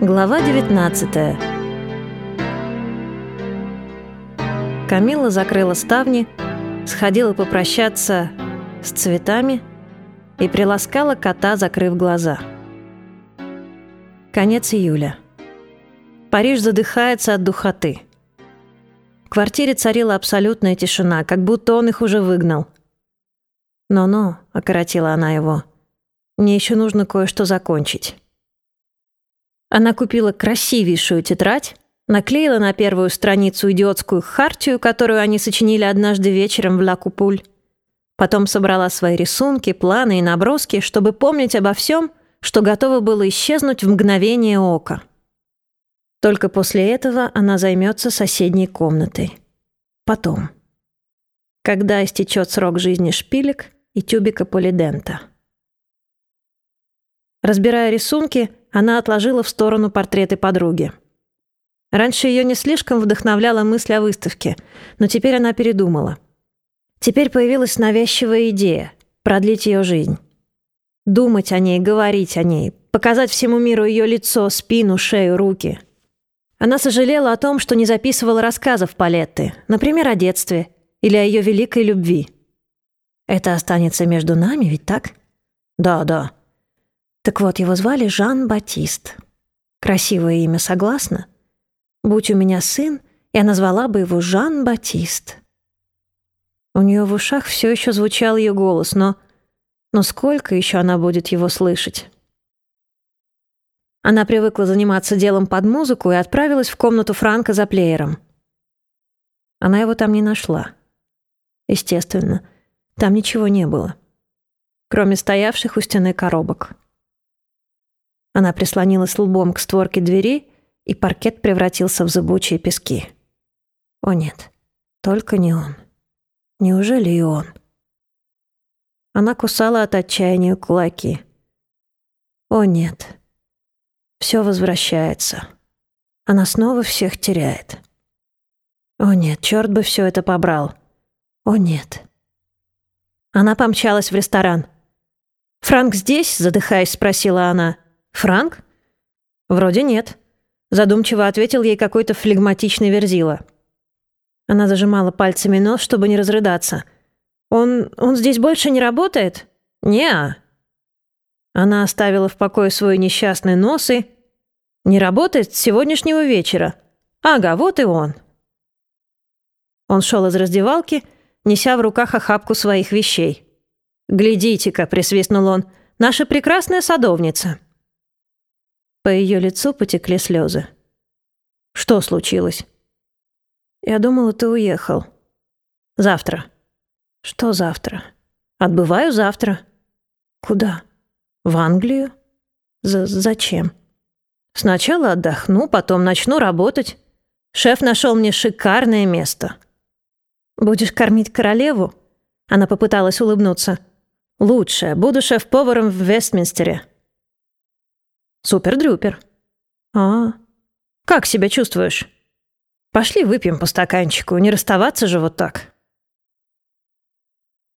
Глава 19 Камила закрыла ставни, сходила попрощаться с цветами и приласкала кота, закрыв глаза. Конец июля. Париж задыхается от духоты. В квартире царила абсолютная тишина, как будто он их уже выгнал. «Но-но», — окоротила она его, — «мне еще нужно кое-что закончить». Она купила красивейшую тетрадь, наклеила на первую страницу идиотскую хартию, которую они сочинили однажды вечером в Ла Купуль. Потом собрала свои рисунки, планы и наброски, чтобы помнить обо всем, что готово было исчезнуть в мгновение ока. Только после этого она займется соседней комнатой. Потом. Когда истечет срок жизни шпилек и тюбика полидента. Разбирая рисунки, она отложила в сторону портреты подруги. Раньше ее не слишком вдохновляла мысль о выставке, но теперь она передумала. Теперь появилась навязчивая идея — продлить ее жизнь. Думать о ней, говорить о ней, показать всему миру ее лицо, спину, шею, руки. Она сожалела о том, что не записывала рассказов Палетты, например, о детстве или о ее великой любви. Это останется между нами, ведь так? Да, да. Так вот, его звали Жан-Батист. Красивое имя, согласна? Будь у меня сын, я назвала бы его Жан-Батист. У нее в ушах все еще звучал ее голос, но... Но сколько еще она будет его слышать? Она привыкла заниматься делом под музыку и отправилась в комнату Франка за плеером. Она его там не нашла. Естественно, там ничего не было, кроме стоявших у стены коробок. Она прислонилась лбом к створке двери, и паркет превратился в зыбучие пески. О нет, только не он. Неужели и он? Она кусала от отчаяния кулаки. О нет. Все возвращается. Она снова всех теряет. О нет, черт бы все это побрал. О нет. Она помчалась в ресторан. «Франк здесь?» — задыхаясь, спросила она. «Франк?» «Вроде нет», — задумчиво ответил ей какой-то флегматичный верзила. Она зажимала пальцами нос, чтобы не разрыдаться. «Он... он здесь больше не работает?» «Не-а». Она оставила в покое свой несчастный нос и... «Не работает с сегодняшнего вечера. Ага, вот и он». Он шел из раздевалки, неся в руках охапку своих вещей. «Глядите-ка», — присвистнул он, — «наша прекрасная садовница». По ее лицу потекли слезы. «Что случилось?» «Я думала, ты уехал. Завтра». «Что завтра?» «Отбываю завтра». «Куда?» «В Англию». З «Зачем?» «Сначала отдохну, потом начну работать. Шеф нашел мне шикарное место». «Будешь кормить королеву?» Она попыталась улыбнуться. «Лучше. Буду шеф-поваром в Вестминстере». Супер-дрюпер. А, как себя чувствуешь? Пошли выпьем по стаканчику, не расставаться же вот так.